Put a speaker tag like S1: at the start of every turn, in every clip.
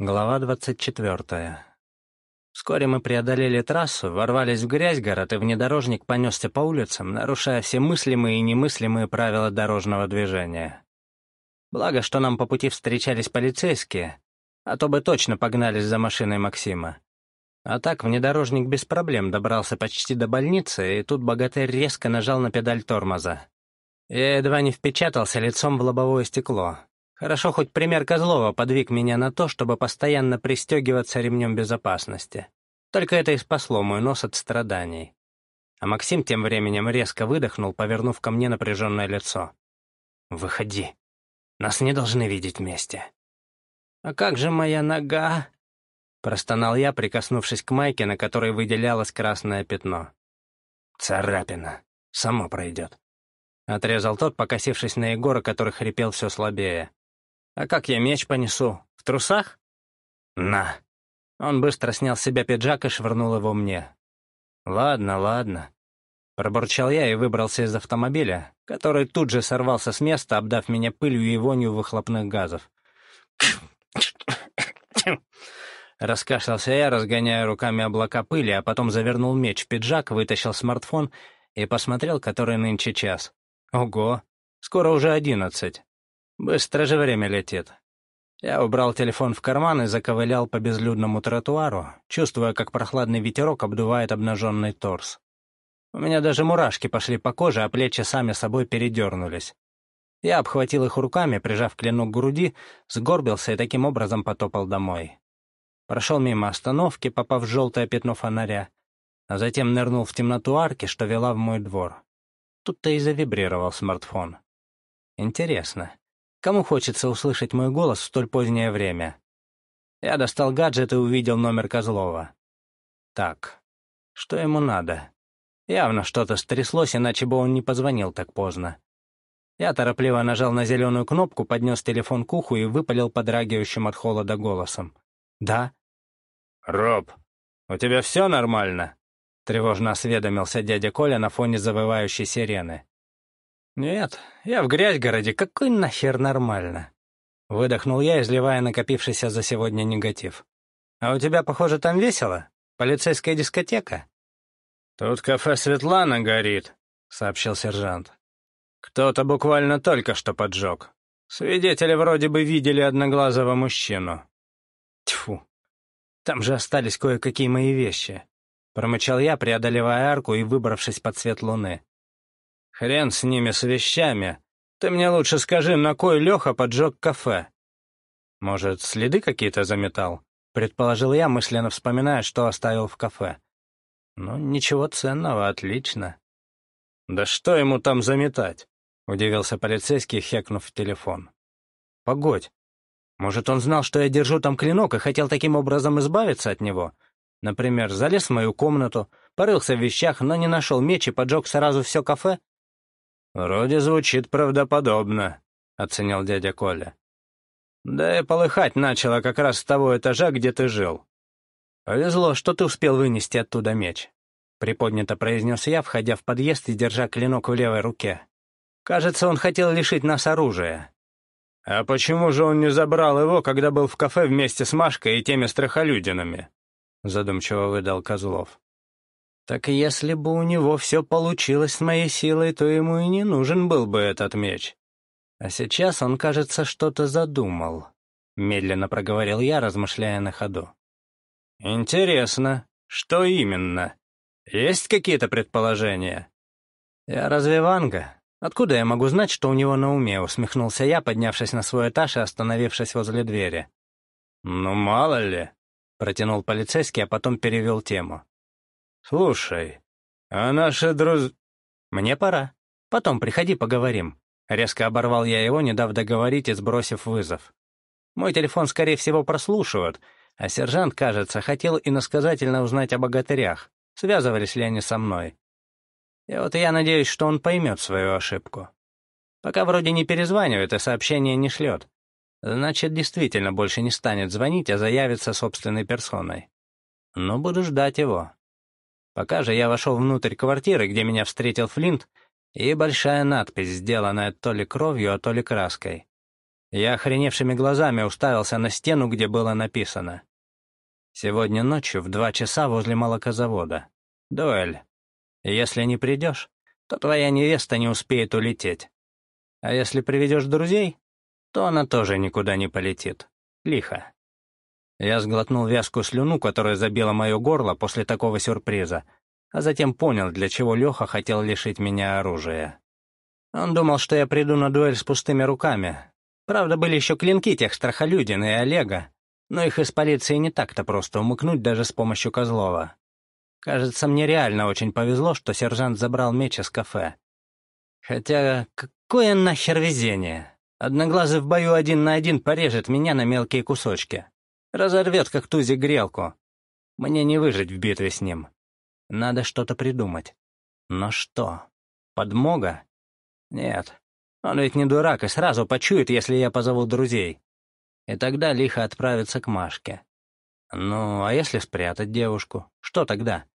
S1: Глава двадцать четвертая. Вскоре мы преодолели трассу, ворвались в грязь город, и внедорожник понесся по улицам, нарушая все мыслимые и немыслимые правила дорожного движения. Благо, что нам по пути встречались полицейские, а то бы точно погнались за машиной Максима. А так внедорожник без проблем добрался почти до больницы, и тут богатырь резко нажал на педаль тормоза. Я едва не впечатался лицом в лобовое стекло. Хорошо, хоть пример Козлова подвиг меня на то, чтобы постоянно пристегиваться ремнем безопасности. Только это и спасло мой нос от страданий. А Максим тем временем резко выдохнул, повернув ко мне напряженное лицо. «Выходи. Нас не должны видеть вместе». «А как же моя нога?» Простонал я, прикоснувшись к майке, на которой выделялось красное пятно. «Царапина. Само пройдет». Отрезал тот, покосившись на Егора, который хрипел все слабее. «А как я меч понесу? В трусах?» «На!» Он быстро снял с себя пиджак и швырнул его мне. «Ладно, ладно». Пробурчал я и выбрался из автомобиля, который тут же сорвался с места, обдав меня пылью и вонью выхлопных газов. Раскашлялся я, разгоняя руками облака пыли, а потом завернул меч в пиджак, вытащил смартфон и посмотрел, который нынче час. Ого, скоро уже одиннадцать. Быстро же время летит. Я убрал телефон в карман и заковылял по безлюдному тротуару, чувствуя, как прохладный ветерок обдувает обнаженный торс. У меня даже мурашки пошли по коже, а плечи сами собой передернулись. Я обхватил их руками, прижав клинок к груди, сгорбился и таким образом потопал домой. Прошел мимо остановки, попав в желтое пятно фонаря, а затем нырнул в темноту арки, что вела в мой двор. Тут-то и завибрировал смартфон. Интересно, Кому хочется услышать мой голос в столь позднее время? Я достал гаджет и увидел номер Козлова. Так, что ему надо? Явно что-то стряслось, иначе бы он не позвонил так поздно. Я торопливо нажал на зеленую кнопку, поднес телефон к уху и выпалил подрагивающим от холода голосом. «Да?» «Роб, у тебя все нормально?» — тревожно осведомился дядя Коля на фоне завывающей сирены. «Нет, я в грязь городе, какой нахер нормально?» Выдохнул я, изливая накопившийся за сегодня негатив. «А у тебя, похоже, там весело? Полицейская дискотека?» «Тут кафе «Светлана» горит», — сообщил сержант. «Кто-то буквально только что поджег. Свидетели вроде бы видели одноглазого мужчину». Тьфу, там же остались кое-какие мои вещи. Промычал я, преодолевая арку и выбравшись под свет луны. Хрен с ними, с вещами. Ты мне лучше скажи, на кой Леха поджег кафе? Может, следы какие-то заметал? Предположил я, мысленно вспоминая, что оставил в кафе. Ну, ничего ценного, отлично. Да что ему там заметать? Удивился полицейский, хекнув в телефон. Погодь. Может, он знал, что я держу там клинок и хотел таким образом избавиться от него? Например, залез в мою комнату, порылся в вещах, но не нашел меч и поджег сразу все кафе? «Вроде звучит правдоподобно», — оценил дядя Коля. «Да и полыхать начало как раз с того этажа, где ты жил. Повезло, что ты успел вынести оттуда меч», — приподнято произнес я, входя в подъезд и держа клинок в левой руке. «Кажется, он хотел лишить нас оружия». «А почему же он не забрал его, когда был в кафе вместе с Машкой и теми страхолюдинами?» — задумчиво выдал Козлов. Так если бы у него все получилось с моей силой, то ему и не нужен был бы этот меч. А сейчас он, кажется, что-то задумал. Медленно проговорил я, размышляя на ходу. «Интересно, что именно? Есть какие-то предположения?» «Я разве Ванга? Откуда я могу знать, что у него на уме?» — усмехнулся я, поднявшись на свой этаж и остановившись возле двери. «Ну, мало ли», — протянул полицейский, а потом перевел тему. «Слушай, а наши друз...» «Мне пора. Потом приходи, поговорим». Резко оборвал я его, не дав договорить и сбросив вызов. Мой телефон, скорее всего, прослушивают, а сержант, кажется, хотел иносказательно узнать о богатырях, связывались ли они со мной. И вот я надеюсь, что он поймет свою ошибку. Пока вроде не перезванивает и сообщение не шлет. Значит, действительно больше не станет звонить, а заявится собственной персоной. Но буду ждать его. Пока же я вошел внутрь квартиры, где меня встретил Флинт, и большая надпись, сделанная то ли кровью, а то ли краской. Я охреневшими глазами уставился на стену, где было написано. «Сегодня ночью в два часа возле молокозавода. Дуэль. Если не придешь, то твоя невеста не успеет улететь. А если приведешь друзей, то она тоже никуда не полетит. Лихо». Я сглотнул вязкую слюну, которая забила мое горло после такого сюрприза, а затем понял, для чего Леха хотел лишить меня оружия. Он думал, что я приду на дуэль с пустыми руками, Правда, были еще клинки тех Страхолюдин и Олега, но их из полиции не так-то просто умыкнуть даже с помощью Козлова. Кажется, мне реально очень повезло, что сержант забрал меч из кафе. Хотя, какое нахер везение? Одноглазый в бою один на один порежет меня на мелкие кусочки. Разорвет, как тузик, грелку. Мне не выжить в битве с ним. Надо что-то придумать. Но что? Подмога? Нет, он ведь не дурак и сразу почует, если я позову друзей. И тогда лихо отправится к Машке. Ну, а если спрятать девушку? Что тогда?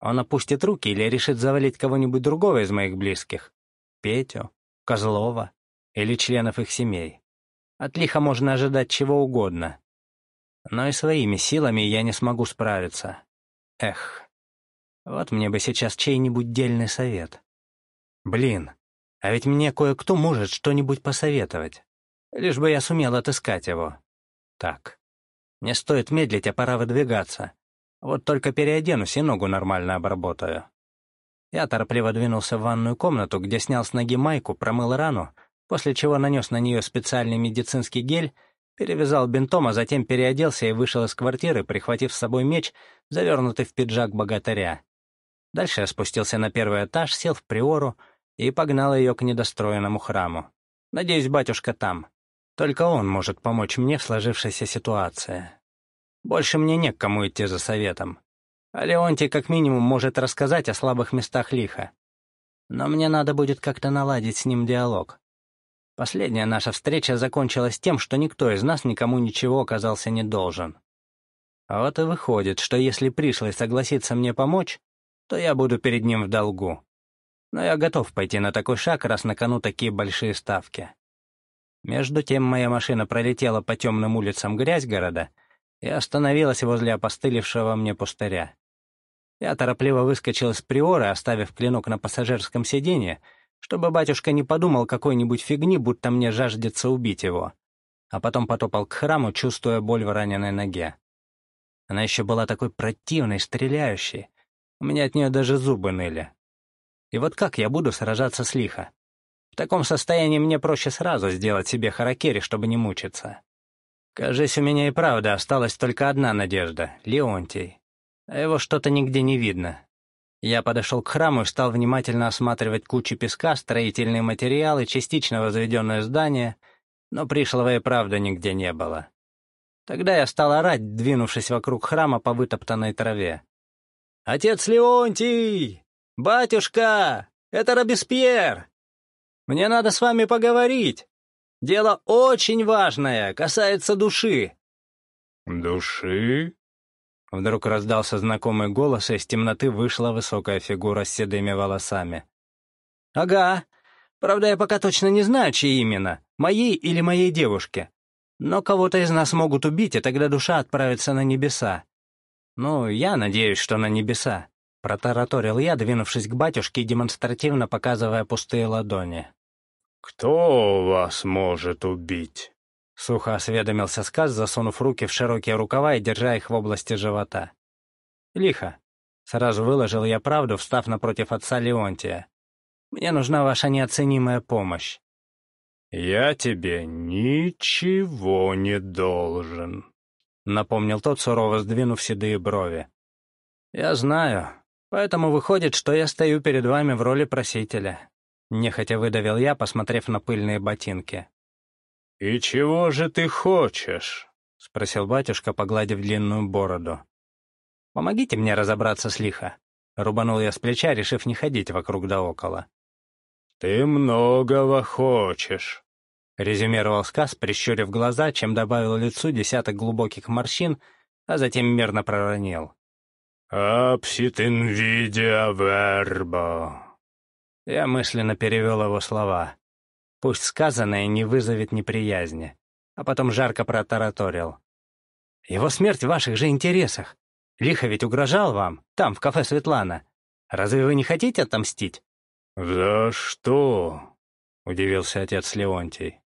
S1: Он опустит руки или решит завалить кого-нибудь другого из моих близких? Петю? Козлова? Или членов их семей? От лиха можно ожидать чего угодно. Но и своими силами я не смогу справиться. Эх, вот мне бы сейчас чей-нибудь дельный совет. Блин, а ведь мне кое-кто может что-нибудь посоветовать. Лишь бы я сумел отыскать его. Так. Не стоит медлить, а пора выдвигаться. Вот только переоденусь и ногу нормально обработаю. Я торопливо двинулся в ванную комнату, где снял с ноги майку, промыл рану, после чего нанес на нее специальный медицинский гель, перевязал бинтом, а затем переоделся и вышел из квартиры, прихватив с собой меч, завернутый в пиджак богатыря. Дальше я спустился на первый этаж, сел в приору, и погнал ее к недостроенному храму. Надеюсь, батюшка там. Только он может помочь мне в сложившейся ситуации. Больше мне не к кому идти за советом. А Леонтий как минимум может рассказать о слабых местах лиха. Но мне надо будет как-то наладить с ним диалог. Последняя наша встреча закончилась тем, что никто из нас никому ничего оказался не должен. А вот и выходит, что если пришлый согласится мне помочь, то я буду перед ним в долгу но я готов пойти на такой шаг, раз на кону такие большие ставки. Между тем моя машина пролетела по темным улицам грязь города и остановилась возле опостылевшего мне пустыря. Я торопливо выскочил из приора, оставив клинок на пассажирском сиденье, чтобы батюшка не подумал какой-нибудь фигни, будто мне жаждется убить его. А потом потопал к храму, чувствуя боль в раненой ноге. Она еще была такой противной, стреляющей. У меня от нее даже зубы ныли. И вот как я буду сражаться с лихо? В таком состоянии мне проще сразу сделать себе харакири, чтобы не мучиться. Кажись, у меня и правда осталась только одна надежда — Леонтий. А его что-то нигде не видно. Я подошел к храму и стал внимательно осматривать кучи песка, строительные материалы, частично возведенное здание, но пришлого и правда нигде не было. Тогда я стал орать, двинувшись вокруг храма по вытоптанной траве. «Отец Леонтий! «Батюшка, это Робеспьер! Мне надо с вами поговорить. Дело очень важное, касается души».
S2: «Души?»
S1: Вдруг раздался знакомый голос, и из темноты вышла высокая фигура с седыми волосами.
S2: «Ага. Правда, я пока точно не знаю, чьи именно, моей или моей девушки. Но кого-то из нас могут убить, и тогда душа отправится на небеса. Ну, я надеюсь, что на небеса. Протараторил я, двинувшись к батюшке и демонстративно показывая пустые ладони. «Кто вас может убить?»
S1: Сухо осведомился сказ, засунув руки в широкие рукава и держа их в области живота. «Лихо». Сразу выложил я правду, встав напротив отца Леонтия. «Мне нужна ваша неоценимая помощь».
S2: «Я тебе ничего не должен», — напомнил тот, сурово сдвинув седые брови.
S1: «Я знаю», Поэтому выходит, что я стою перед вами в роли просителя. Нехотя выдавил я, посмотрев на пыльные ботинки.
S2: «И чего же ты хочешь?» — спросил батюшка, погладив длинную бороду.
S1: «Помогите мне разобраться с лихо». Рубанул я с плеча, решив не ходить вокруг да около.
S2: «Ты многого хочешь», —
S1: резюмировал сказ, прищурив глаза, чем добавил лицу десяток глубоких морщин, а затем мирно проронил.
S2: «Апсит инвидиа вербо».
S1: Я мысленно перевел его слова.
S2: Пусть сказанное не вызовет неприязни. А потом жарко протараторил. Его смерть в ваших же интересах. Лихо ведь угрожал вам, там, в кафе Светлана. Разве вы не хотите отомстить?»
S3: «За что?» — удивился отец Леонтий.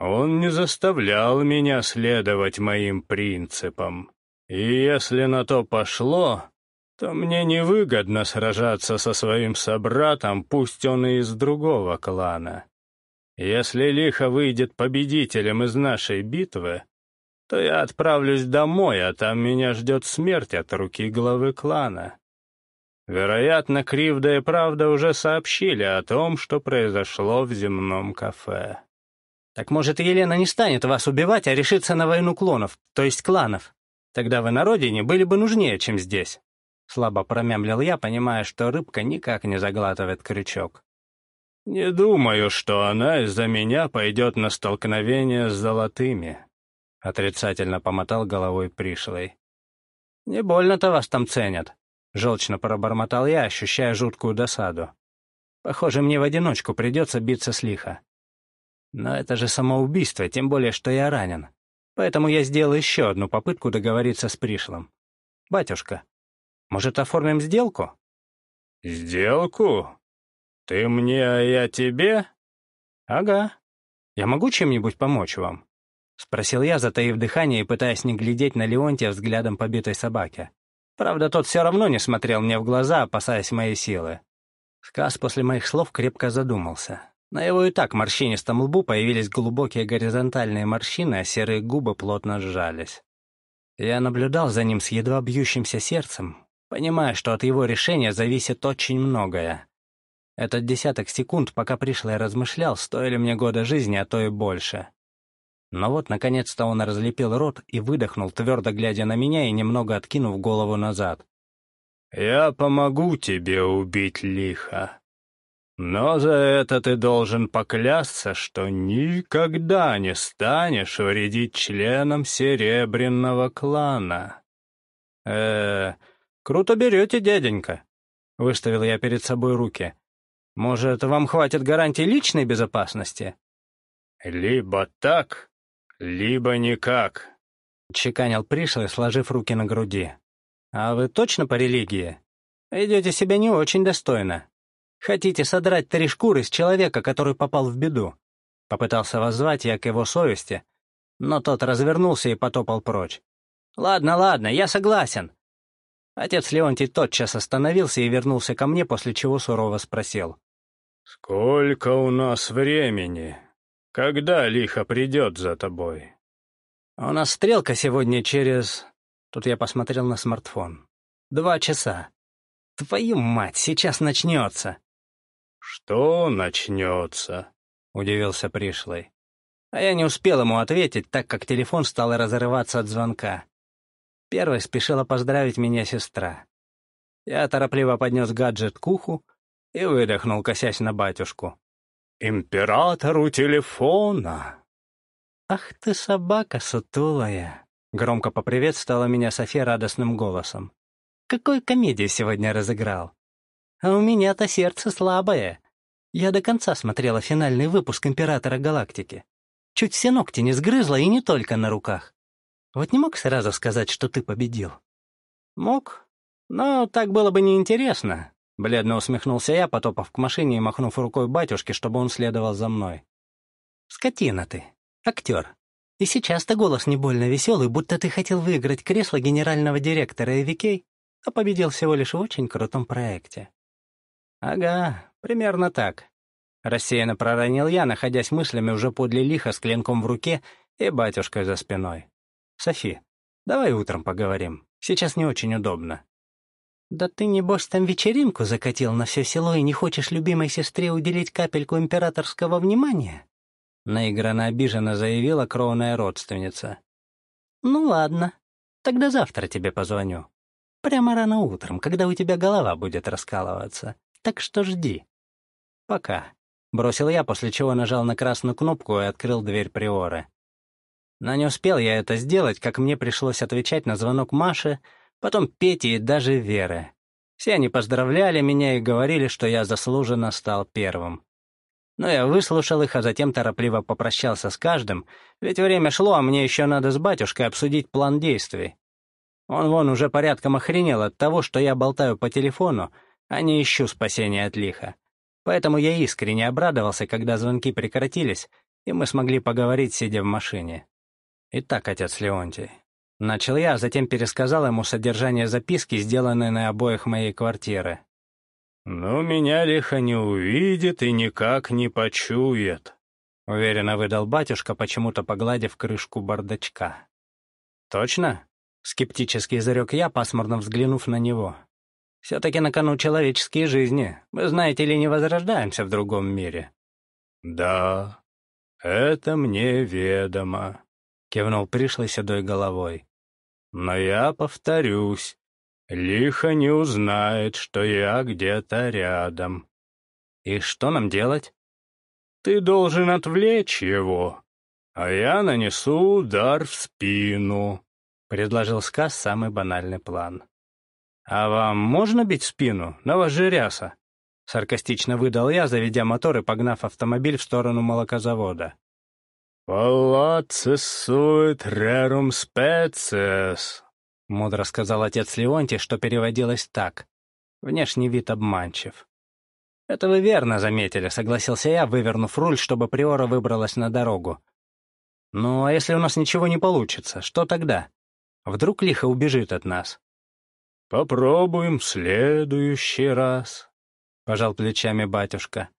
S3: «Он не заставлял меня следовать моим принципам. И если на то пошло, то мне невыгодно сражаться со своим собратом, пусть он и из другого клана. Если лихо выйдет победителем из нашей битвы, то я отправлюсь домой, а там меня ждет смерть от руки главы клана. Вероятно, Кривда и Правда уже сообщили о том, что произошло в земном кафе.
S2: Так может, Елена не станет вас убивать, а решится на войну клонов, то есть кланов? Тогда вы на родине были бы нужнее, чем здесь. Слабо промямлил я, понимая, что рыбка никак не заглатывает крючок.
S3: «Не думаю, что она из-за меня пойдет на столкновение с золотыми», — отрицательно помотал головой пришлый.
S2: «Не больно-то вас там ценят», Желчно пробормотал я, ощущая жуткую досаду. Похоже, мне в одиночку придется биться с лихо. Но это же самоубийство, тем более, что я ранен. Поэтому я сделал еще одну попытку договориться с пришлым. «Батюшка, может, оформим сделку?»
S3: «Сделку? Ты мне, а я тебе?»
S2: «Ага. Я могу чем-нибудь помочь вам?» — спросил я, затаив дыхание и пытаясь не глядеть на Леонтия взглядом побитой собаки. Правда, тот все равно не смотрел мне в глаза, опасаясь моей силы. Сказ после моих слов крепко задумался. На его и так морщинистом лбу появились глубокие горизонтальные морщины, а серые губы плотно сжались. Я наблюдал за ним с едва бьющимся сердцем, понимая, что от его решения зависит очень многое. Этот десяток секунд, пока пришлый размышлял, стоили мне года жизни, а то и больше. Но вот, наконец-то, он разлепил рот и выдохнул, твердо глядя на меня и немного откинув голову назад.
S3: «Я помогу тебе убить лихо. Но за это ты должен поклясться, что никогда не станешь вредить членам Серебряного клана».
S2: э круто берете, дяденька», — выставил я перед собой руки. «Может, вам хватит гарантии личной безопасности?»
S3: «Либо так, «Либо никак», —
S2: чеканил пришлый, сложив руки на груди. «А вы точно по религии? Идете себя не очень достойно. Хотите содрать три шкуры с человека, который попал в беду?» Попытался воззвать я к его совести, но тот развернулся и потопал прочь. «Ладно, ладно, я согласен». Отец Леонтий тотчас остановился и вернулся ко мне, после чего сурово спросил.
S3: «Сколько у нас времени?» «Когда лихо придет за тобой?»
S2: «У нас стрелка сегодня через...» Тут я посмотрел на смартфон. «Два часа. Твою мать, сейчас начнется!»
S3: «Что начнется?»
S2: — удивился пришлый. А я не успел ему ответить, так как телефон стал разрываться от звонка. Первой спешила поздравить меня сестра. Я торопливо поднес гаджет к уху и выдохнул, косясь на батюшку.
S3: «Императору телефона!»
S2: «Ах ты собака сутулая!» — громко поприветствовала меня София радостным голосом. «Какую комедию сегодня разыграл? А у меня-то сердце слабое. Я до конца смотрела финальный выпуск «Императора Галактики». Чуть все ногти не сгрызла, и не только на руках. Вот не мог сразу сказать, что ты победил?» «Мог, но так было бы неинтересно. Бледно усмехнулся я, потопав к машине и махнув рукой батюшке, чтобы он следовал за мной. «Скотина ты, актер. И сейчас-то голос не больно веселый, будто ты хотел выиграть кресло генерального директора Эвикей, а победил всего лишь в очень крутом проекте». «Ага, примерно так», — рассеянно проронил я, находясь мыслями уже подле лиха с клинком в руке и батюшкой за спиной. «Софи, давай утром поговорим. Сейчас не очень удобно». «Да ты, небось, там вечеринку закатил на все село и не хочешь любимой сестре уделить капельку императорского внимания?» Наигранно обиженно заявила кровная родственница. «Ну ладно, тогда завтра тебе позвоню. Прямо рано утром, когда у тебя голова будет раскалываться. Так что жди. Пока». Бросил я, после чего нажал на красную кнопку и открыл дверь приоры. Но не успел я это сделать, как мне пришлось отвечать на звонок Маши, потом Пети и даже Веры. Все они поздравляли меня и говорили, что я заслуженно стал первым. Но я выслушал их, а затем торопливо попрощался с каждым, ведь время шло, а мне еще надо с батюшкой обсудить план действий. Он вон уже порядком охренел от того, что я болтаю по телефону, а не ищу спасения от лиха. Поэтому я искренне обрадовался, когда звонки прекратились, и мы смогли поговорить, сидя в машине. Итак, отец Леонтий. Начал я, а затем пересказал ему содержание записки, сделанной на обоих моей квартиры.
S3: «Ну, меня лихо не увидит и никак не почует», —
S2: уверенно выдал батюшка, почему-то погладив крышку бардачка. «Точно?» — скептически изрек я, пасмурно взглянув на него. «Все-таки на кону человеческие жизни. Вы знаете ли, не возрождаемся в другом мире».
S3: «Да, это мне ведомо», — кивнул пришлый седой головой. «Но я повторюсь, Лихо не узнает, что я где-то рядом.
S2: И что нам делать?
S3: Ты должен отвлечь его, а я нанесу удар в спину, — предложил Сказ самый банальный план.
S2: «А вам можно бить спину? На вас же ряса!» Саркастично выдал я, заведя мотор и погнав автомобиль в сторону молокозавода.
S3: «Палацци сует рерум специес», —
S2: мудро сказал отец Леонтий, что переводилось так. Внешний вид обманчив. «Это вы верно заметили», — согласился я, вывернув руль, чтобы Приора выбралась на дорогу. «Ну, а если у нас ничего не получится, что тогда? Вдруг лихо убежит от нас?»
S3: «Попробуем в следующий раз», — пожал плечами батюшка.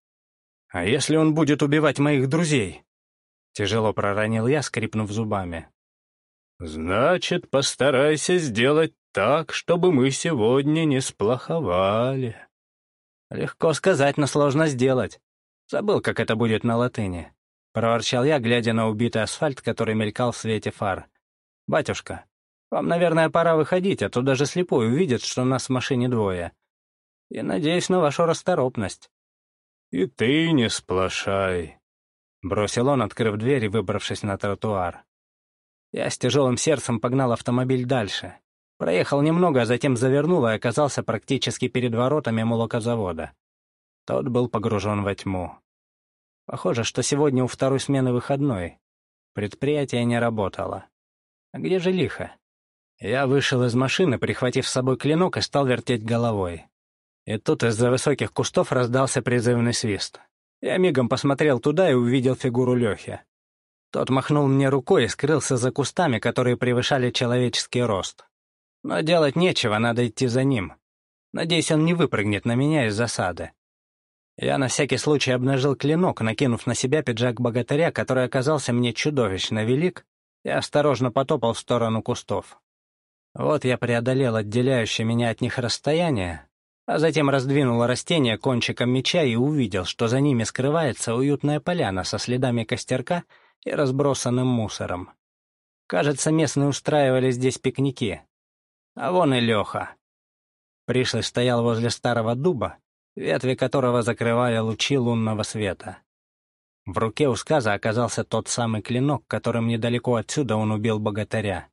S2: «А если он будет убивать моих друзей?» Тяжело проронил я, скрипнув зубами.
S3: «Значит, постарайся сделать так, чтобы мы сегодня не сплоховали».
S2: «Легко сказать, но сложно сделать. Забыл, как это будет на латыни», — проворчал я, глядя на убитый асфальт, который мелькал в свете фар. «Батюшка, вам, наверное, пора выходить, а то даже слепой увидит, что нас в машине двое. И надеюсь на вашу расторопность».
S3: «И ты не сплошай», — бросил он, открыв дверь и выбравшись на тротуар.
S2: Я с тяжелым сердцем погнал автомобиль дальше. Проехал немного, а затем завернул и оказался практически перед воротами молокозавода. Тот был погружен во тьму. Похоже, что сегодня у второй смены выходной. Предприятие не работало. А где же лихо? Я вышел из машины, прихватив с собой клинок, и стал вертеть головой. И тут из-за высоких кустов раздался призывный свист. Я мигом посмотрел туда и увидел фигуру Лехи. Тот махнул мне рукой и скрылся за кустами, которые превышали человеческий рост. Но делать нечего, надо идти за ним. Надеюсь, он не выпрыгнет на меня из засады. Я на всякий случай обнажил клинок, накинув на себя пиджак богатыря, который оказался мне чудовищно велик, и осторожно потопал в сторону кустов. Вот я преодолел отделяющее меня от них расстояние, а затем раздвинул растения кончиком меча и увидел, что за ними скрывается уютная поляна со следами костерка — и разбросанным мусором. Кажется, местные устраивали здесь пикники. А вон и Леха. Пришлый стоял возле старого дуба, ветви которого закрывали лучи лунного света. В руке у сказа оказался тот самый клинок, которым недалеко отсюда он убил богатыря.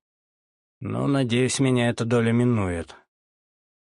S2: Ну, надеюсь, меня эта доля минует.